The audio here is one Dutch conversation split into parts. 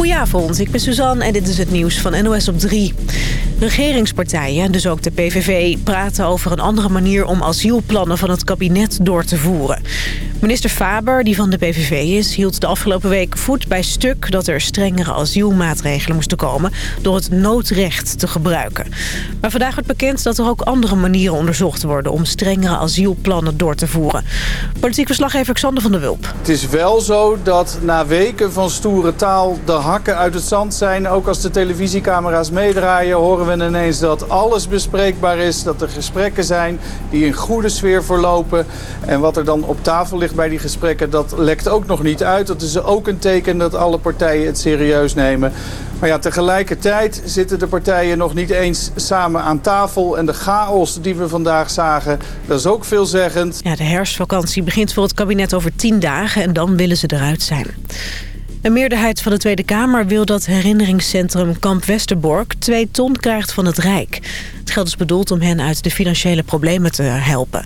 Goedenavond, ik ben Suzanne en dit is het nieuws van NOS op 3. Regeringspartijen, dus ook de PVV, praten over een andere manier om asielplannen van het kabinet door te voeren. Minister Faber, die van de PVV is, hield de afgelopen week voet bij stuk dat er strengere asielmaatregelen moesten komen door het noodrecht te gebruiken. Maar vandaag wordt bekend dat er ook andere manieren onderzocht worden om strengere asielplannen door te voeren. Politiek verslaggever Xander van der Wulp. Het is wel zo dat na weken van stoere taal de hakken uit het zand zijn. Ook als de televisiecamera's meedraaien horen we ineens dat alles bespreekbaar is. Dat er gesprekken zijn die in goede sfeer verlopen. En wat er dan op tafel ligt bij die gesprekken, dat lekt ook nog niet uit. Dat is ook een teken dat alle partijen het serieus nemen. Maar ja, tegelijkertijd zitten de partijen nog niet eens samen aan tafel. En de chaos die we vandaag zagen, dat is ook veelzeggend. Ja, de herfstvakantie begint voor het kabinet over tien dagen en dan willen ze eruit zijn. Een meerderheid van de Tweede Kamer wil dat herinneringscentrum Kamp Westerbork 2 ton krijgt van het Rijk. Het geld is bedoeld om hen uit de financiële problemen te helpen.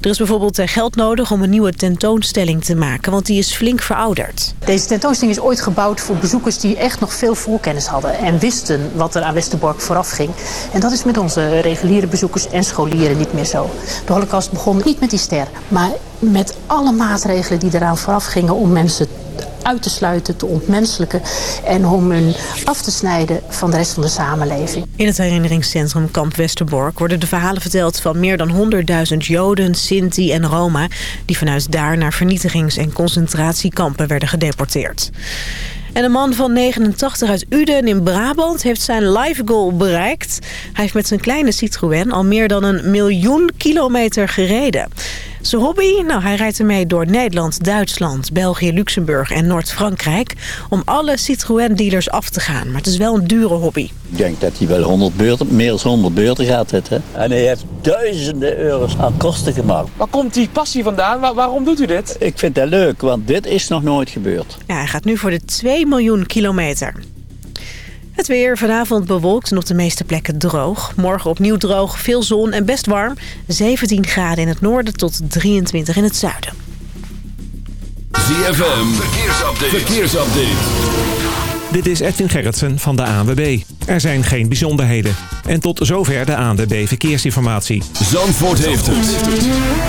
Er is bijvoorbeeld eh, geld nodig om een nieuwe tentoonstelling te maken, want die is flink verouderd. Deze tentoonstelling is ooit gebouwd voor bezoekers die echt nog veel voorkennis hadden en wisten wat er aan Westerbork vooraf ging. En dat is met onze reguliere bezoekers en scholieren niet meer zo. De holocaust begon niet met die ster, maar met alle maatregelen die eraan vooraf gingen om mensen uit te sluiten, te ontmenselijken en om hun af te snijden van de rest van de samenleving. In het herinneringscentrum Kamp Westerbork worden de verhalen verteld van meer dan 100.000 Joden, Sinti en Roma die vanuit daar naar vernietigings- en concentratiekampen werden gedeporteerd. En een man van 89 uit Uden in Brabant heeft zijn life goal bereikt. Hij heeft met zijn kleine Citroën al meer dan een miljoen kilometer gereden. Zijn hobby? Nou, hij rijdt ermee door Nederland, Duitsland, België, Luxemburg en Noord-Frankrijk... om alle Citroën-dealers af te gaan. Maar het is wel een dure hobby. Ik denk dat hij wel 100 beurten, meer dan 100 beurten gaat zitten. En hij heeft duizenden euro's aan kosten gemaakt. Waar komt die passie vandaan? waarom doet u dit? Ik vind dat leuk, want dit is nog nooit gebeurd. Ja, hij gaat nu voor de 2 miljoen kilometer. Het weer vanavond bewolkt en op de meeste plekken droog. Morgen opnieuw droog, veel zon en best warm. 17 graden in het noorden tot 23 in het zuiden. ZFM, verkeersupdate. verkeersupdate. Dit is Edwin Gerritsen van de ANWB. Er zijn geen bijzonderheden. En tot zover de ANWB Verkeersinformatie. Zandvoort heeft het.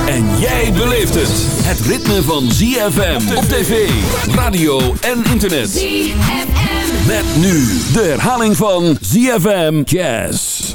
En jij beleeft het. Het ritme van ZFM op tv, radio en internet. ZFM. Met nu de herhaling van ZFM Jazz.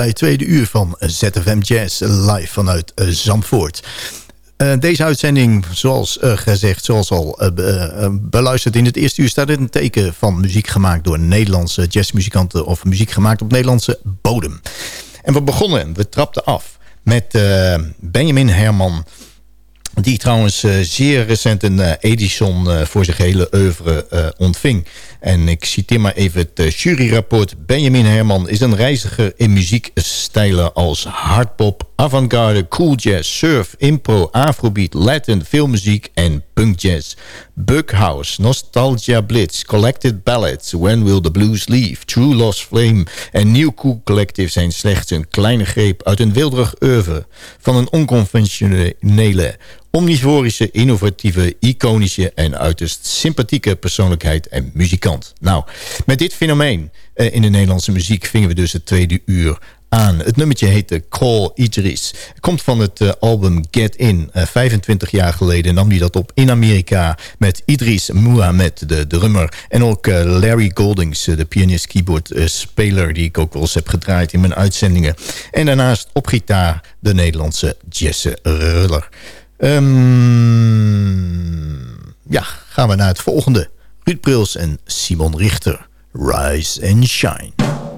Bij het tweede uur van ZFM Jazz live vanuit eh, Zandvoort. Uh, deze uitzending, zoals uh, gezegd, zoals al beluisterd in het eerste uur... staat in een teken van muziek gemaakt door Nederlandse jazzmuzikanten... of muziek gemaakt op Nederlandse bodem. En we begonnen, we trapten af met Benjamin Herman... Die trouwens uh, zeer recent een uh, Edison uh, voor zijn hele oeuvre ontving. En ik citeer maar even het juryrapport. Benjamin Herman is een reiziger in muziekstijlen als hardpop, avant-garde, cool jazz, surf, impro, afrobeat, latin, filmmuziek en punkjazz. Bughouse, Nostalgia Blitz, Collected Ballads, When Will the Blues Leave, True Lost Flame en New Cool Collective zijn slechts een kleine greep uit een wilderig oeuvre van een onconventionele omnivorische, innovatieve, iconische en uiterst sympathieke persoonlijkheid en muzikant. Nou, met dit fenomeen eh, in de Nederlandse muziek vingen we dus het tweede uur Het nummertje heette Call Idris. Komt van het uh, album Get In. Uh, 25 jaar geleden nam hij dat op in Amerika met Idris Muhammad, de drummer. En ook uh, Larry Goldings, de pianist-keyboard-speler... die ik ook wel eens heb gedraaid in mijn uitzendingen. En daarnaast op gitaar de Nederlandse Jesse Ruller. Um, ja, gaan we naar het volgende. Ruud Prils en Simon Richter. Rise and Shine.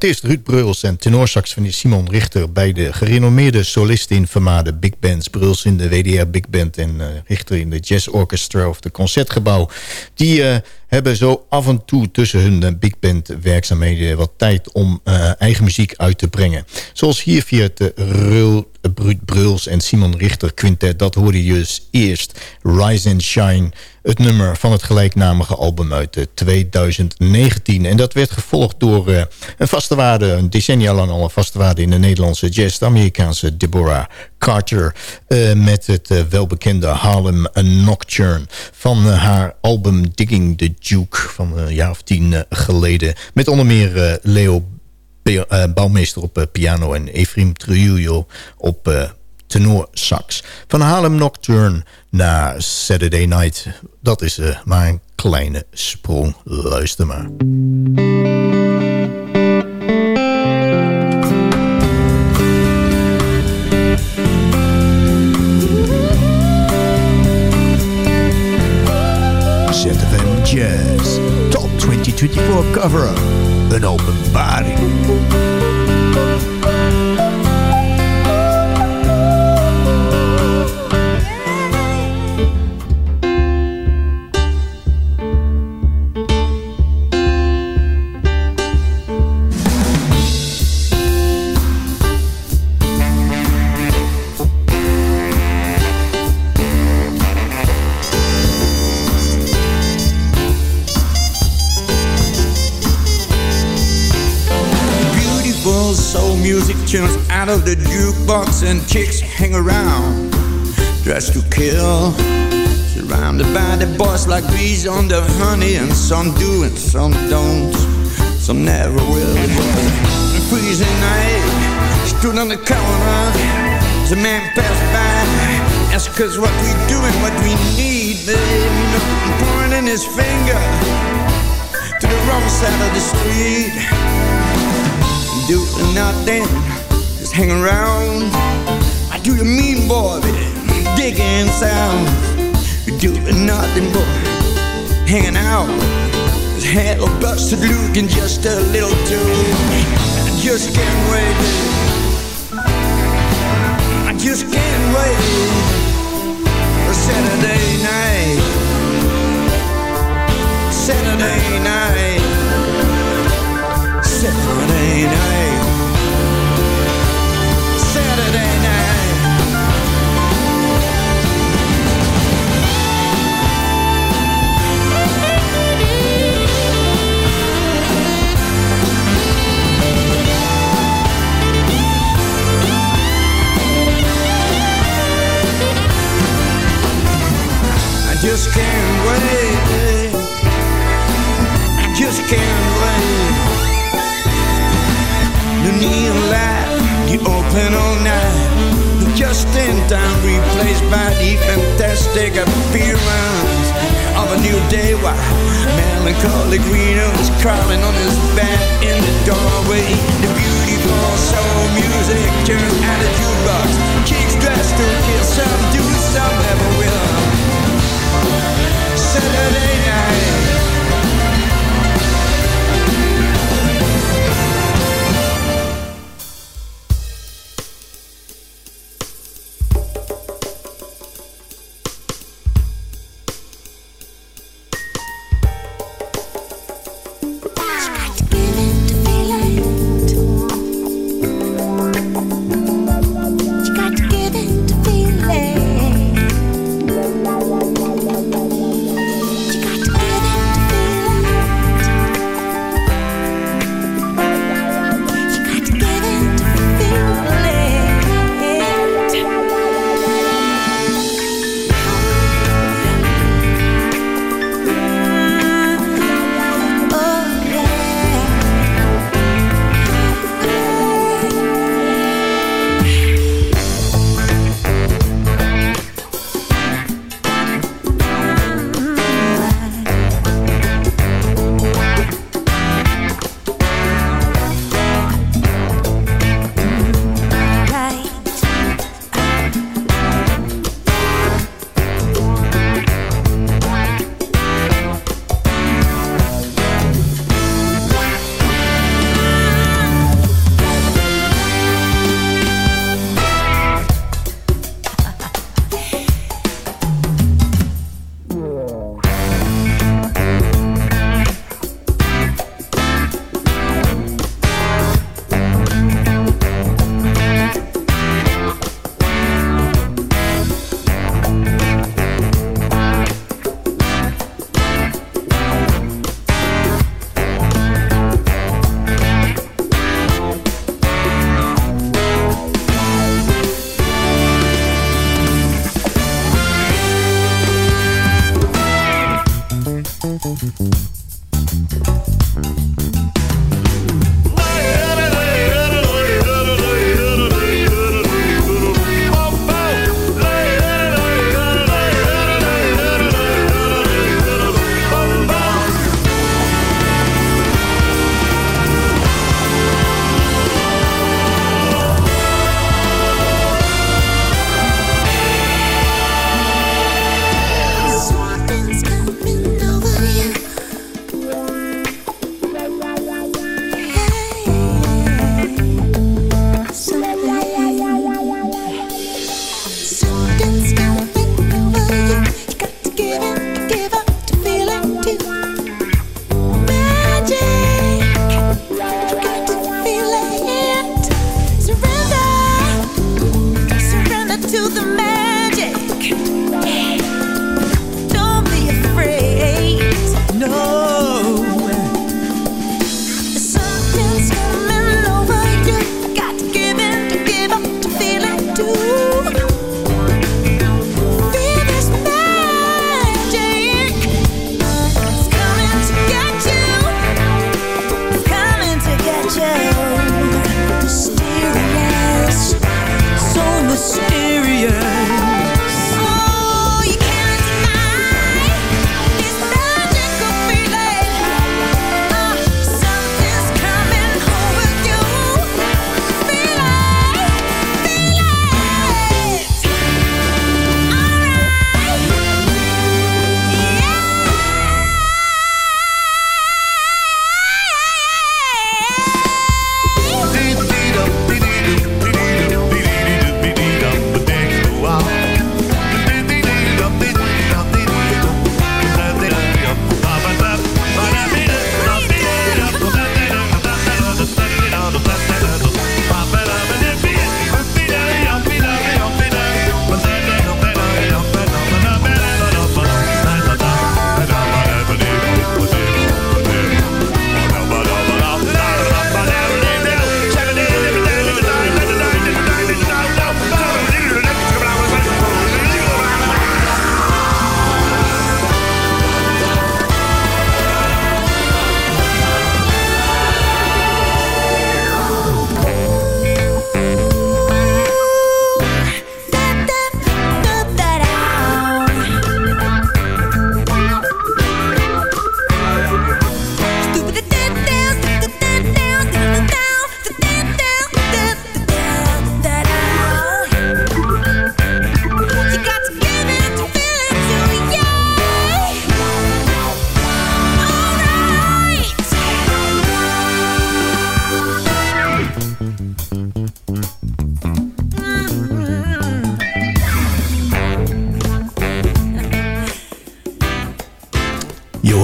Trompetist Ruud Breuls en tenorsaxofonist Simon Richter... bij de gerenommeerde solisten in vermaarde big bands. Breuls in de WDR Big Band en uh, Richter in de Jazz Orchestra of de Concertgebouw. Die uh, hebben zo af en toe tussen hun big band werkzaamheden... wat tijd om uh, eigen muziek uit te brengen. Zoals hier via het Rul, Ruud Breuls en Simon Richter quintet. Dat hoorde je dus eerst. Rise and Shine het nummer van het gelijknamige album uit 2019. En dat werd gevolgd door een vaste waarde, een decennia lang al een vaste waarde in de Nederlandse jazz, de Amerikaanse Deborah Carter, met het welbekende Harlem Nocturne van haar album Digging the Duke van een jaar of tien geleden. Met onder meer Leo Bouwmeester op piano en Efrim Trujillo op tenor sax. Van Harlem Nocturne naar Saturday Night. Dat is maar een kleine sprong. Luister maar. Jazz Top 2024 cover-up. Een openbaring. Of the jukebox and chicks hang around. Dressed to kill surrounded by the boys like bees on the honey. And some do and some don't some never will. The freezing night stood on the corner. A man passed by asked us what we do and what we need. Babe pointing his finger to the wrong side of the street. Doing nothing hang around. I do you mean, boy, digging sound. You doing nothing but hanging out. His head all busted looking just a little too. I just can't wait. I just can't wait for Saturday night. Saturday night. Saturday night. Time, replaced by the fantastic appearance of a new day. Why melancholy greener is crawling on his back in the doorway. The beautiful soul music turns out a jukebox. Chicks dressed to kill some do, some never will. Saturday night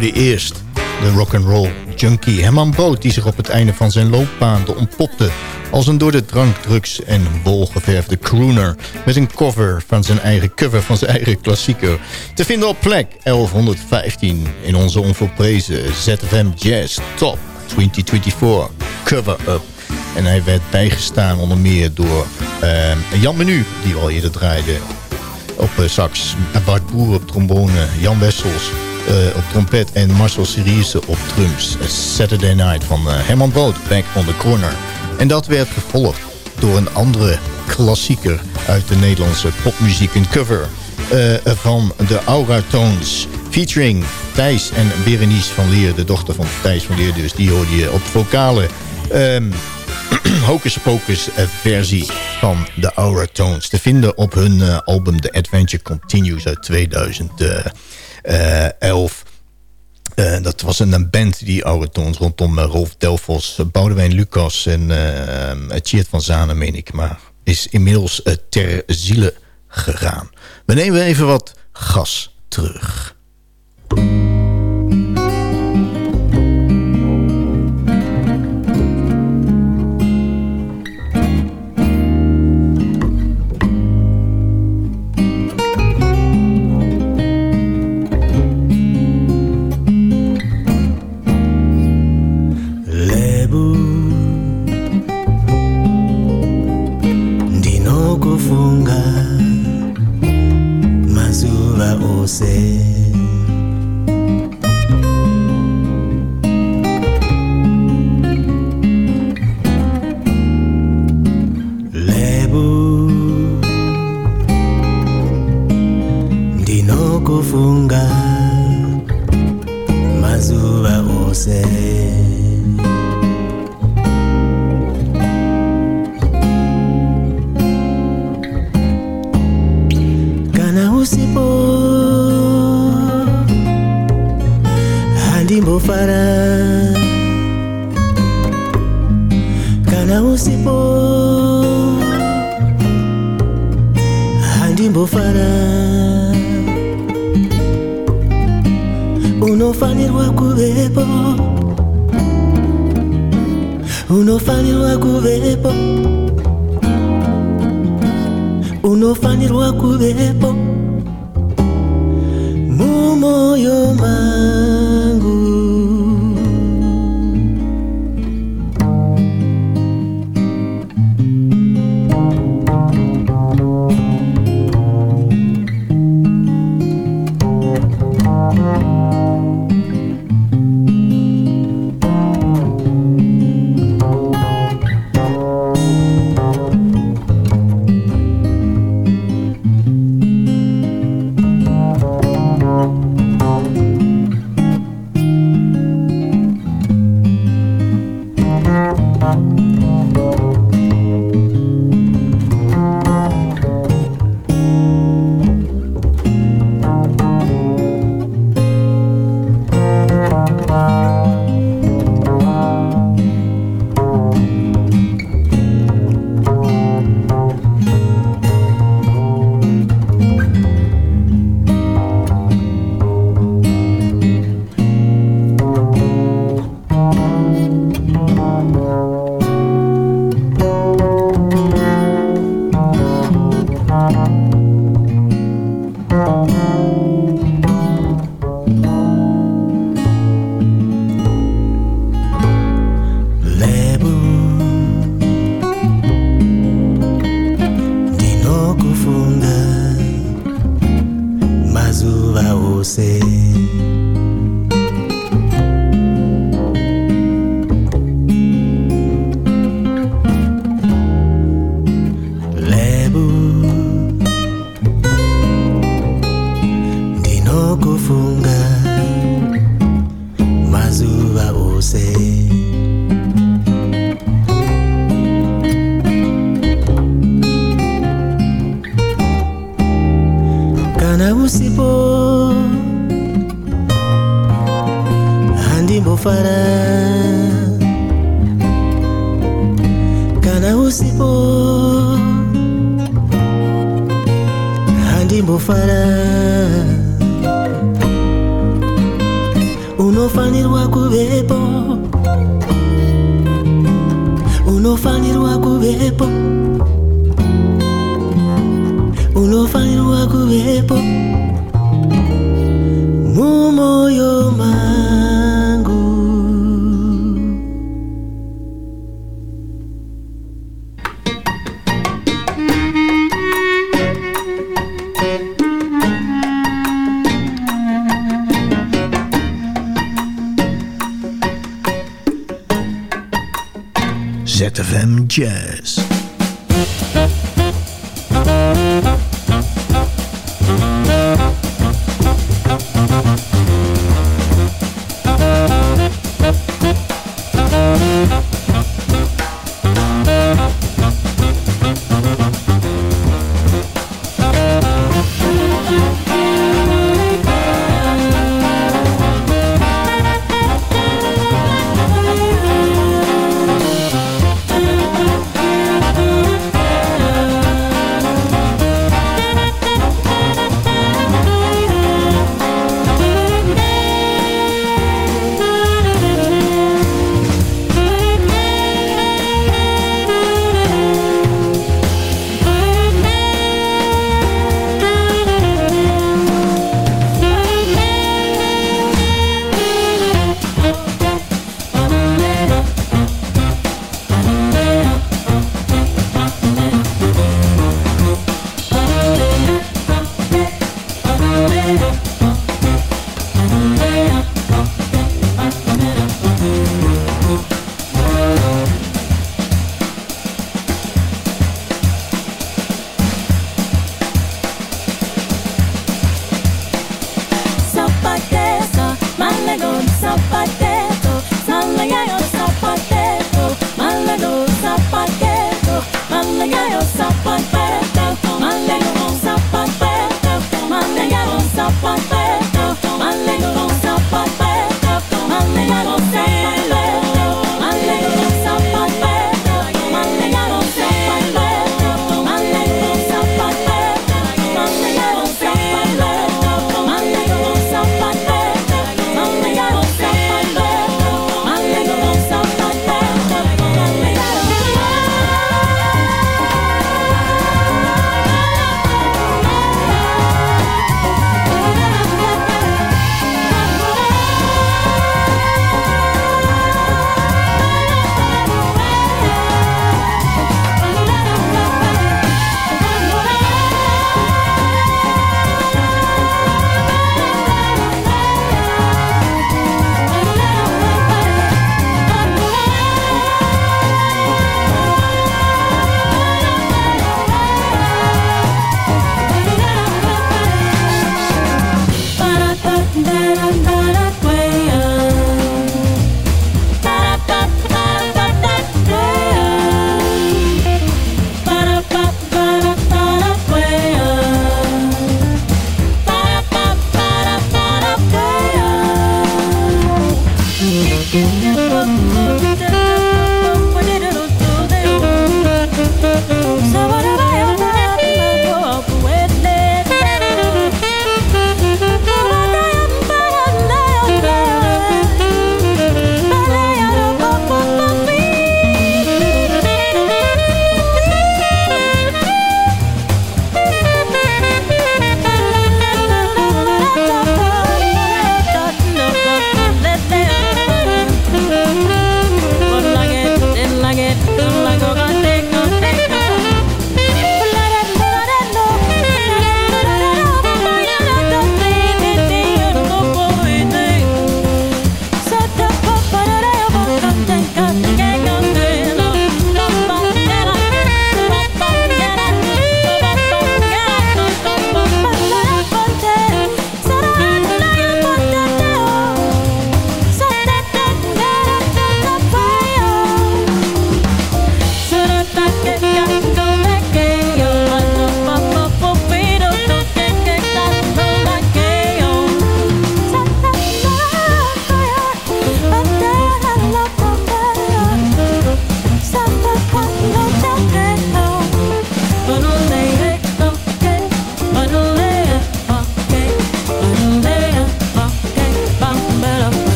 hoorde eerst de rock'n'roll junkie Herman Brood... die zich op het einde van zijn loopbaan ontpopte... als een door de drank, drugs en wol geverfde crooner... met een cover van zijn eigen cover van zijn eigen klassieker. Te vinden op plek 1115 in onze onvolprezen ZFM Jazz Top 2024 cover-up. En hij werd bijgestaan onder meer door uh, Jan Menu, die al eerder draaide op uh, sax. Bart Boer op trombone, Jan Wessels op trompet en Marcel Sirius op drums. Saturday Night van Herman Boot, Back on the Corner. En dat werd gevolgd door een andere klassieker uit de Nederlandse popmuziek, een cover van de Aura Tones. Featuring Thijs en Berenice van Leer, de dochter van Thijs van Leer. Dus die hoorde je op vocalen. Um, Hocus Pocus versie van de Aura Tones. Te vinden op hun uh, album The Adventure Continues uit 2011. Uh, dat was een, band, die Aura Tones, rondom Rolf Delfos, Boudewijn Lucas en uh, van Zanen, meen ik. Maar is inmiddels ter ziele gegaan. We nemen even wat gas terug. você. ZFM Jazz.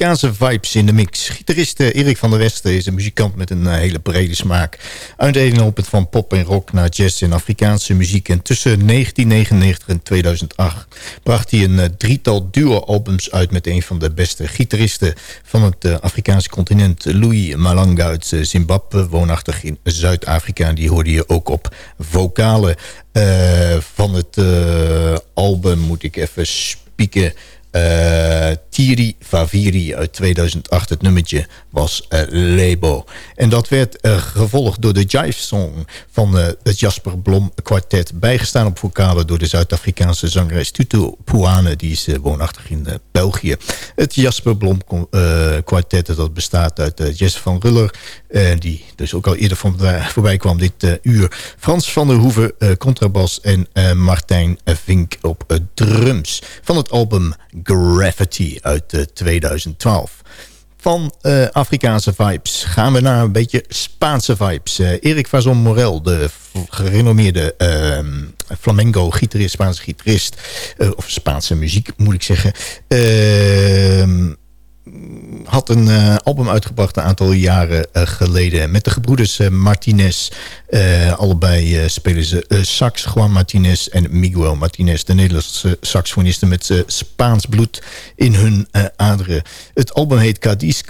Eh, Afrikaanse vibes in de mix. Gitarist eh, Erik van der Westen is een muzikant met een eh, hele brede smaak. Uitdelen op het van pop en rock naar jazz en Afrikaanse muziek. En tussen 1999 en 2008 bracht hij een drietal duo-albums uit... met een van de beste gitaristen van het Afrikaanse continent... Louis Malanga uit Zimbabwe, woonachtig in Zuid-Afrika. Die hoorde je ook op vocalen van het album, moet ik even spieken... Uh, Thierry Faviri uit 2008. Het nummertje was uh, Lebo. En dat werd uh, gevolgd door de Jive Song van het Jasper Blom kwartet. Bijgestaan op vocalen door de Zuid-Afrikaanse zangeres Tutu Puane. Die is woonachtig in België. Het Jasper Blom kwartet dat bestaat uit Jess van Ruller. Die dus ook al eerder van, voorbij kwam dit uur. Frans van der Hoeven contrabas en Martijn Vink op drums. Van het album Gravity uit 2012. Van Afrikaanse vibes gaan we naar een beetje Spaanse vibes. Erik Vazon Morel, de gerenommeerde uh, flamenco-gitarist, Spaanse gitarist... Of Spaanse muziek, moet ik zeggen... Ehm, had een uh, album uitgebracht een aantal jaren uh, geleden... met de gebroeders uh, Martinez. allebei spelen ze sax, Juan Martinez en Miguel Martinez... de Nederlandse saxofonisten met Spaans bloed in hun aderen. Het album heet Cadiz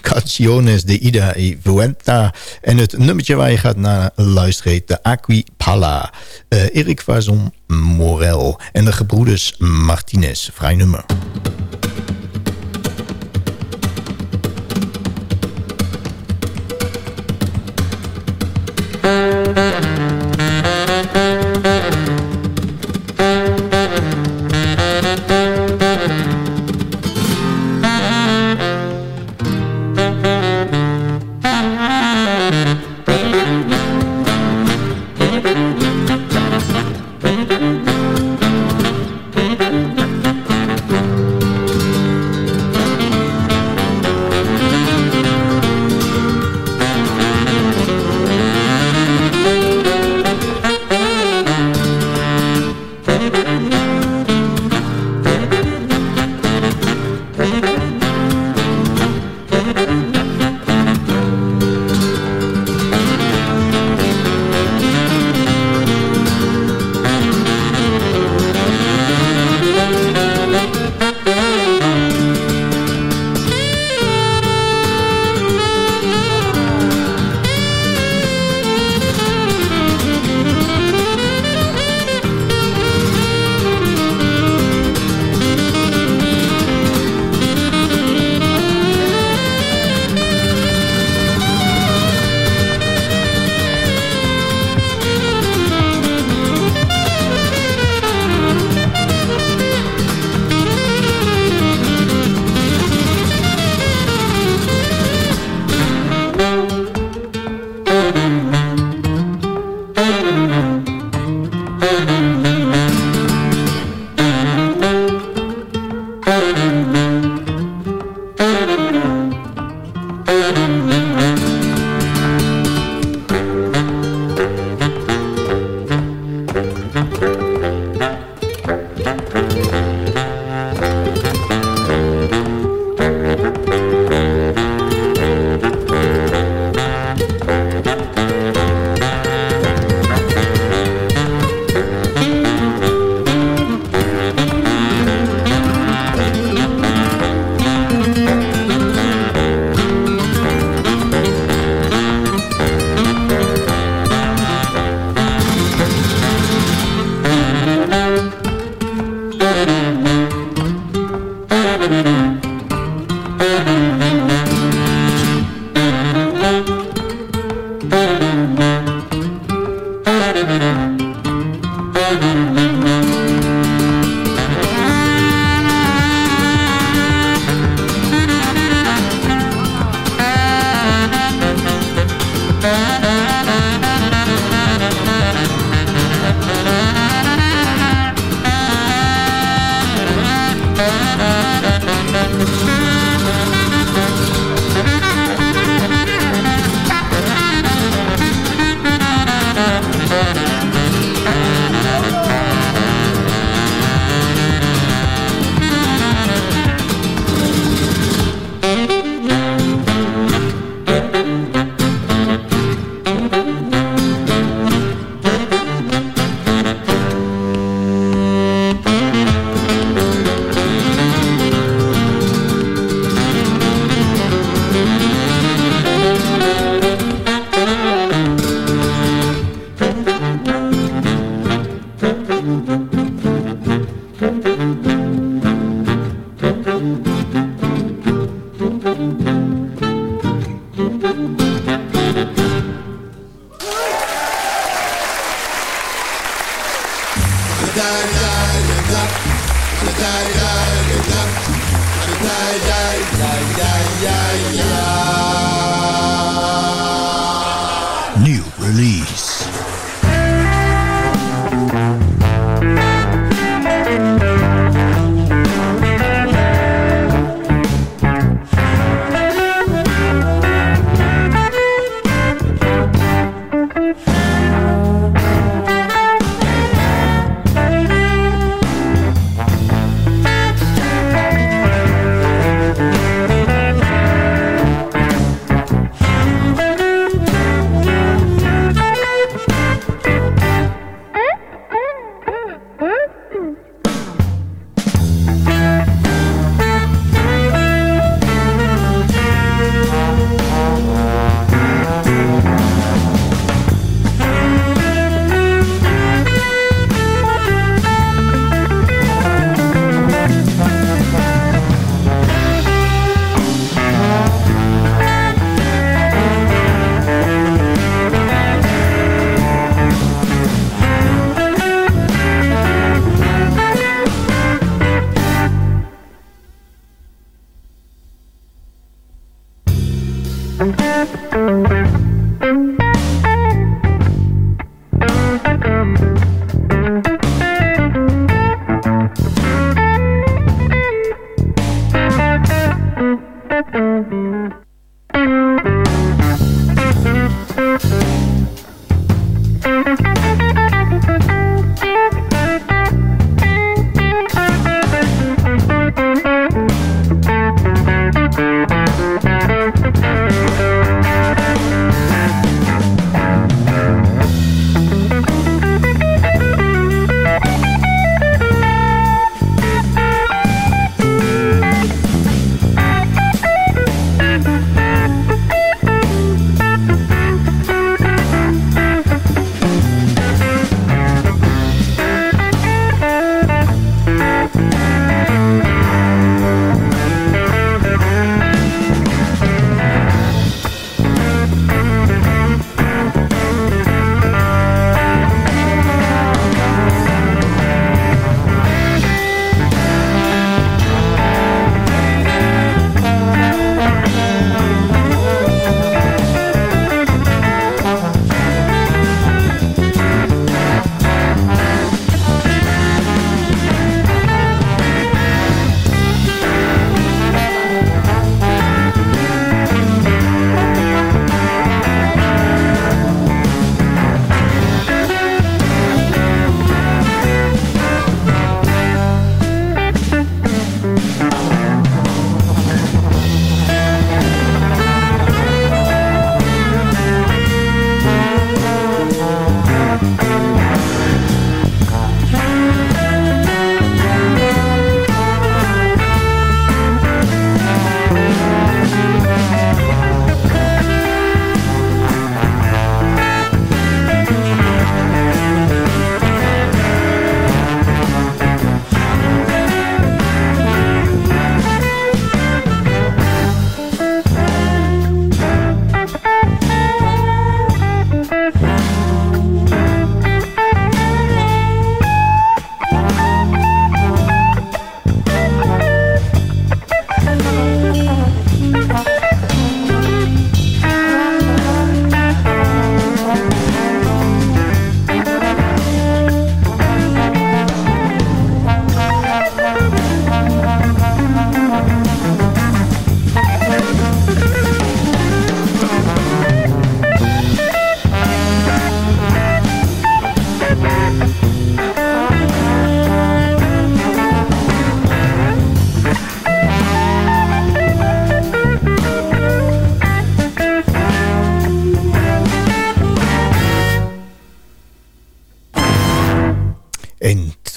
Canciones de Ida y Vuelta. En het nummertje waar je gaat naar luisteren heet de Aqui Pala. Erik Vazon Morel en de gebroeders Martinez. Vrij nummer.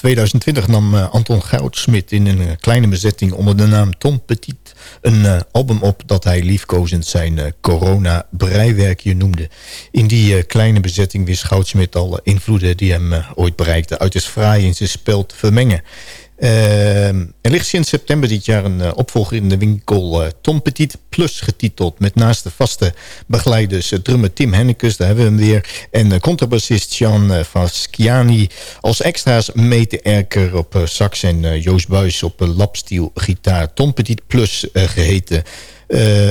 2020 nam eh, Anton Goudsmit in een eh, kleine bezetting onder de naam Tom Petit een eh, album op dat hij liefkozend zijn corona-breiwerkje noemde. In die kleine bezetting wist Goudsmit alle invloeden die hem ooit bereikten uit het fraai in zijn spel te vermengen. Eh, er ligt sinds september dit jaar een eh, opvolger in de winkel Tom Petit Plus getiteld. Met naast de vaste begeleiders drummer Tim Hennekes, daar hebben we hem weer. En contrabassist Jan Vasciani. Als extra's Mete Erker op sax en Joost Buis op lapstiel gitaar. Tom Petit Plus geheten.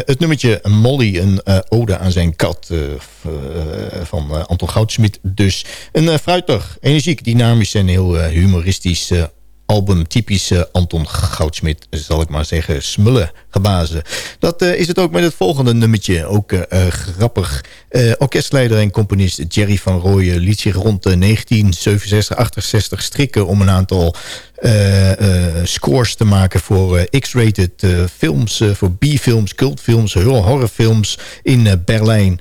Het nummertje Molly, een ode aan zijn kat van Anton Goudsmit. Dus een fruitig, energiek, dynamisch en heel humoristisch album. Typisch Anton Goudsmit, zal ik maar zeggen, smullen gebazen. Dat is het ook met het volgende nummertje. Ook grappig. Orkestleider en componist Jerry van Rooyen liet zich rond 1967, 68 strikken om een aantal uh, uh, scores te maken voor uh, X-rated films, voor B-films, cultfilms, horrorfilms in Berlijn.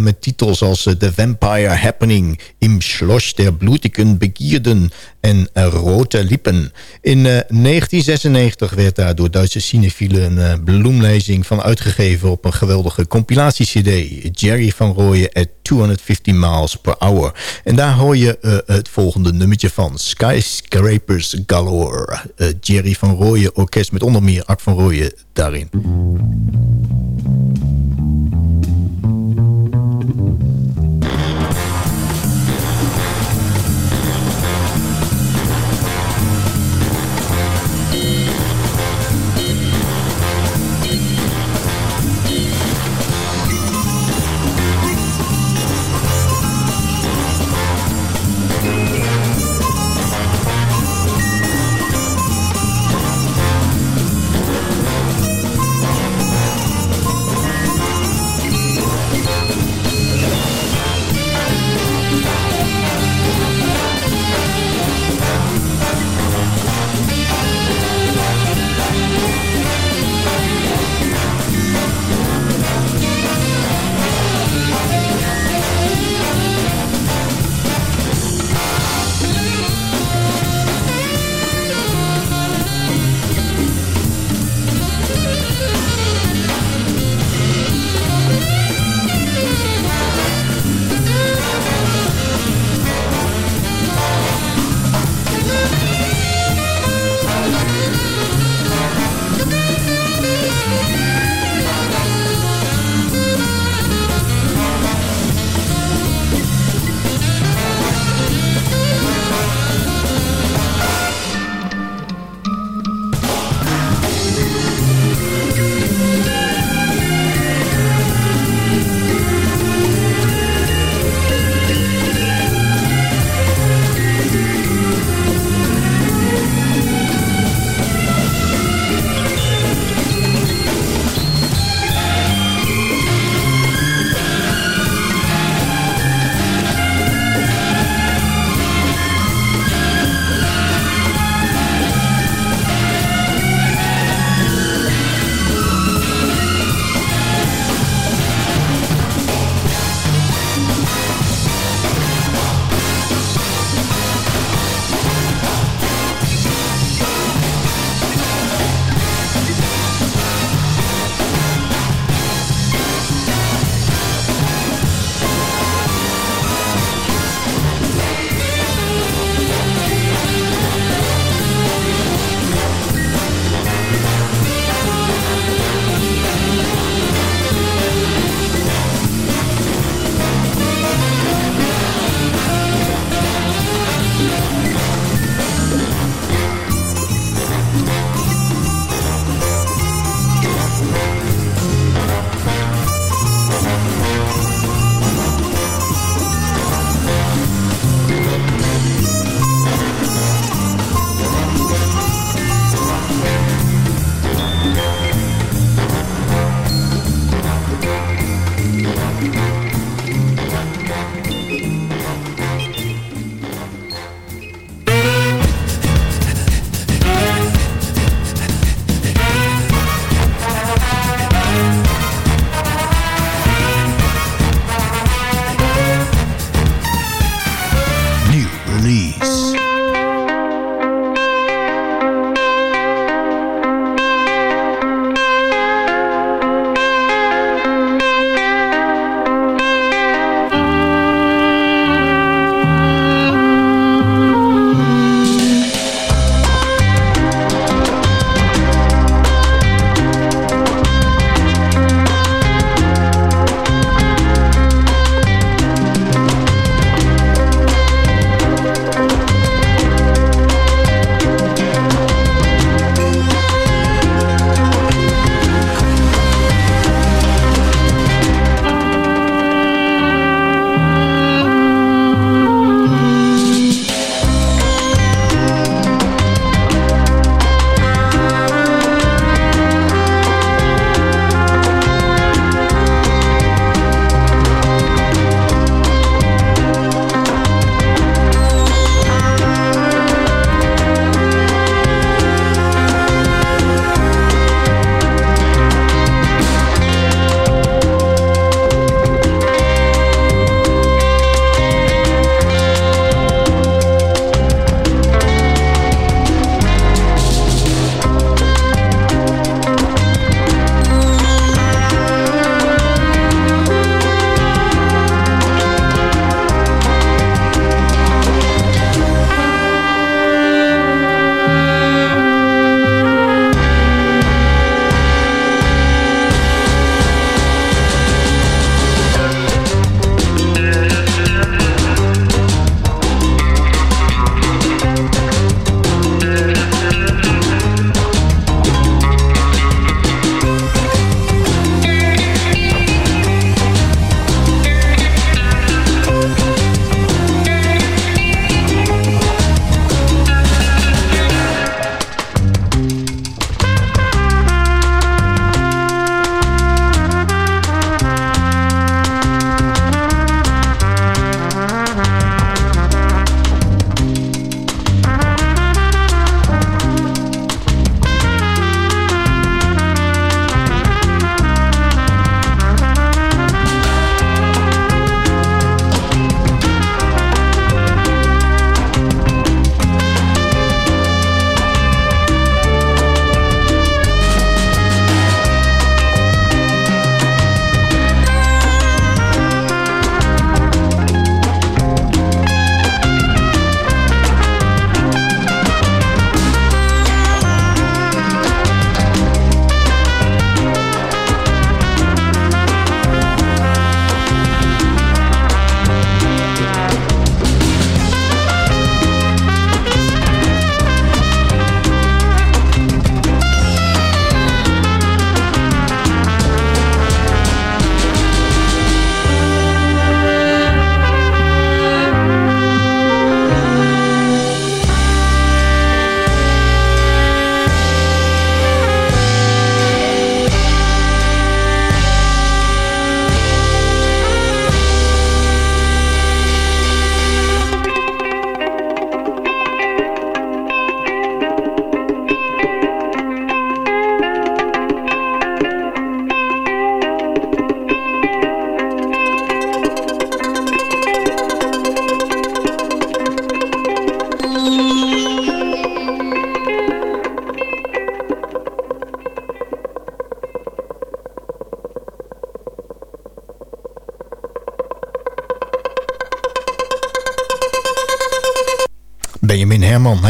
met titels als The Vampire Happening, Im Schloss der blutigen Begierden en Rote Lippen. In 1996 werd daar door Duitse cinefielen een bloemlezing van uitgegeven op een geweldige compilatie-cd. Jerry van Rooyen at 250 miles per hour. En daar hoor je het volgende nummertje van. Skyscrapers Galore. Uh, Jerry van Rooyen orkest met onder meer Ak van Rooyen daarin.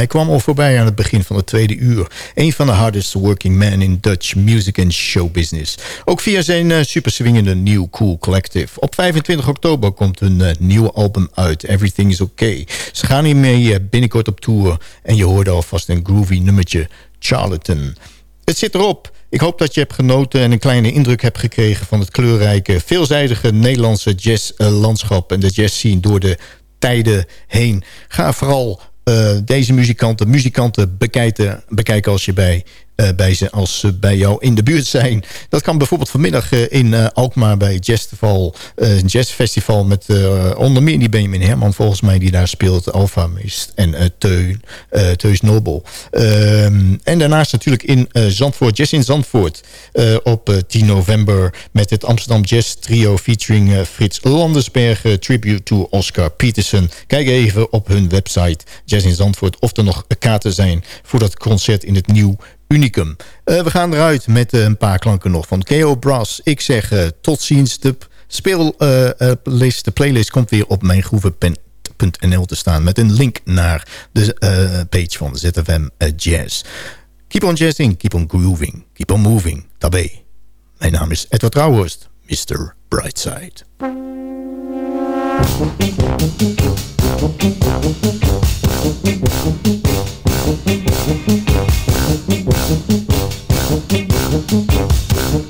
Hij kwam al voorbij aan het begin van het tweede uur. Een van de hardest working men in Dutch music and show business. Ook via zijn uh, super swingende New Cool Collective. Op 25 oktober komt hun uh, nieuwe album uit. Everything is Okay. Ze gaan hiermee uh, binnenkort op tour. En je hoorde alvast een groovy nummertje. Charlatan. Het zit erop. Ik hoop dat je hebt genoten en een kleine indruk hebt gekregen... van het kleurrijke, veelzijdige Nederlandse jazzlandschap... en de jazzscene door de tijden heen. Ga vooral deze muzikanten, muzikanten bekijken, bekijken als je bij uh, bij ze als ze bij jou in de buurt zijn. Dat kan bijvoorbeeld vanmiddag uh, in uh, Alkmaar bij Jazzfestival, Jazzfestival met onder meer die Benjamin Herman volgens mij die daar speelt, Alpha Mist en Teun, Teus Nobel. Ehm, en daarnaast natuurlijk in Zandvoort, Jazz in Zandvoort op 10 november met het Amsterdam Jazz Trio featuring Frits Landersberg, tribute to Oscar Peterson. Kijk even op hun website Jazz in Zandvoort of er nog kaarten zijn voor dat concert in het nieuw unicum. Uh, we gaan eruit met uh, een paar klanken nog van K.O. Brass. Ik zeg uh, tot ziens. De, speellist, de playlist komt weer op mijngroeven.nl te staan... met een link naar de page van ZFM Jazz. Keep on jazzing, keep on grooving, keep on moving. Tabé. Mijn naam is Edward Rauhorst, Mr. Brightside.